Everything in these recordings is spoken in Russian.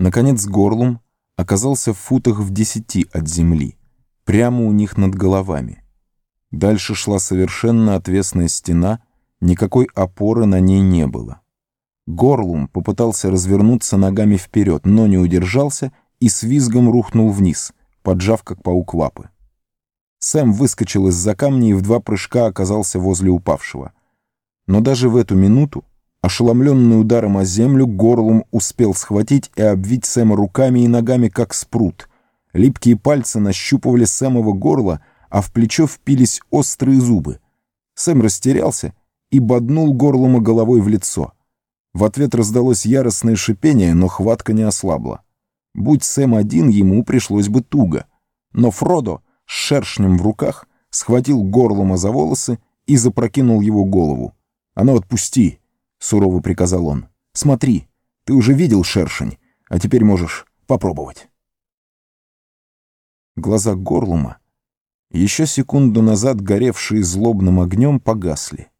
Наконец Горлум оказался в футах в десяти от земли, прямо у них над головами. Дальше шла совершенно отвесная стена, никакой опоры на ней не было. Горлум попытался развернуться ногами вперед, но не удержался и с визгом рухнул вниз, поджав как паук лапы. Сэм выскочил из-за камня и в два прыжка оказался возле упавшего. Но даже в эту минуту, ошеломленный ударом о землю, горлом успел схватить и обвить Сэма руками и ногами, как спрут. Липкие пальцы нащупывали Сэмово горло, а в плечо впились острые зубы. Сэм растерялся и боднул горлома головой в лицо — в ответ раздалось яростное шипение, но хватка не ослабла. Будь Сэм один, ему пришлось бы туго. Но Фродо с шершнем в руках схватил горлома за волосы и запрокинул его голову. «А ну отпусти!» — сурово приказал он. «Смотри, ты уже видел шершень, а теперь можешь попробовать». Глаза горлума, еще секунду назад горевшие злобным огнем, погасли.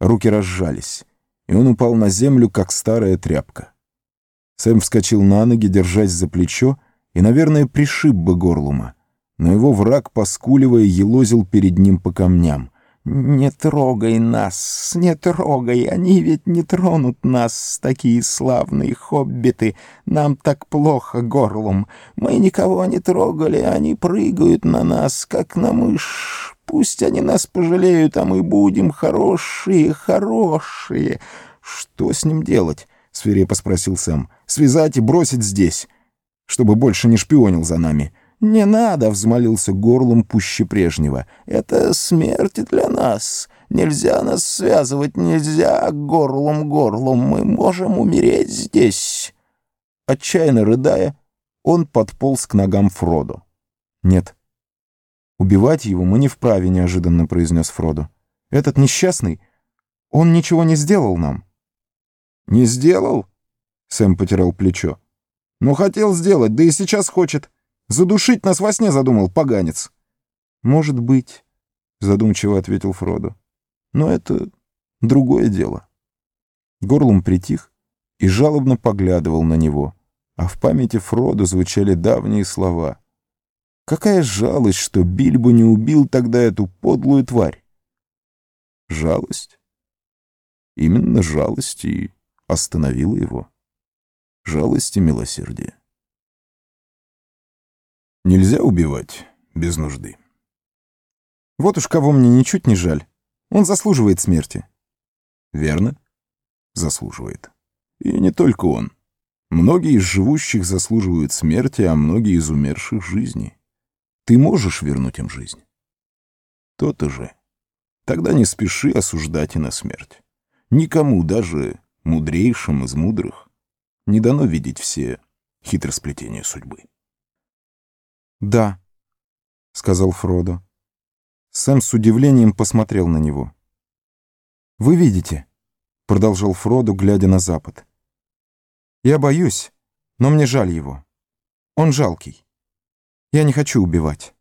Руки разжались и он упал на землю, как старая тряпка. Сэм вскочил на ноги, держась за плечо, и, наверное, пришиб бы горлума. Но его враг, поскуливая, елозил перед ним по камням. «Не трогай нас, не трогай, они ведь не тронут нас, такие славные хоббиты. Нам так плохо горлом. Мы никого не трогали, они прыгают на нас, как на мышь. Пусть они нас пожалеют, а мы будем хорошие, хорошие. Что с ним делать? — свирепо спросил Сэм. «Связать и бросить здесь, чтобы больше не шпионил за нами». «Не надо!» — взмолился горлом пуще прежнего. «Это смерть для нас. Нельзя нас связывать, нельзя горлом-горлом. Мы можем умереть здесь». Отчаянно рыдая, он подполз к ногам Фроду. «Нет, «Убивать его мы не вправе», — неожиданно произнес Фродо. «Этот несчастный, он ничего не сделал нам». «Не сделал?» — Сэм потирал плечо. «Но хотел сделать, да и сейчас хочет. Задушить нас во сне задумал, поганец». «Может быть», — задумчиво ответил Фродо. «Но это другое дело». Горлом притих и жалобно поглядывал на него, а в памяти Фродо звучали давние слова — Какая жалость, что Бильбо не убил тогда эту подлую тварь. Жалость? Именно жалость и остановила его. Жалость и милосердие. Нельзя убивать без нужды. Вот уж кого мне ничуть не жаль. Он заслуживает смерти. Верно? Заслуживает. И не только он. Многие из живущих заслуживают смерти, а многие из умерших — жизни. Ты можешь вернуть им жизнь? То-то же. Тогда не спеши осуждать и на смерть. Никому, даже мудрейшим из мудрых, не дано видеть все хитросплетения судьбы. «Да», — сказал Фродо. Сэм с удивлением посмотрел на него. «Вы видите», — продолжал Фродо, глядя на запад. «Я боюсь, но мне жаль его. Он жалкий. Я не хочу убивать.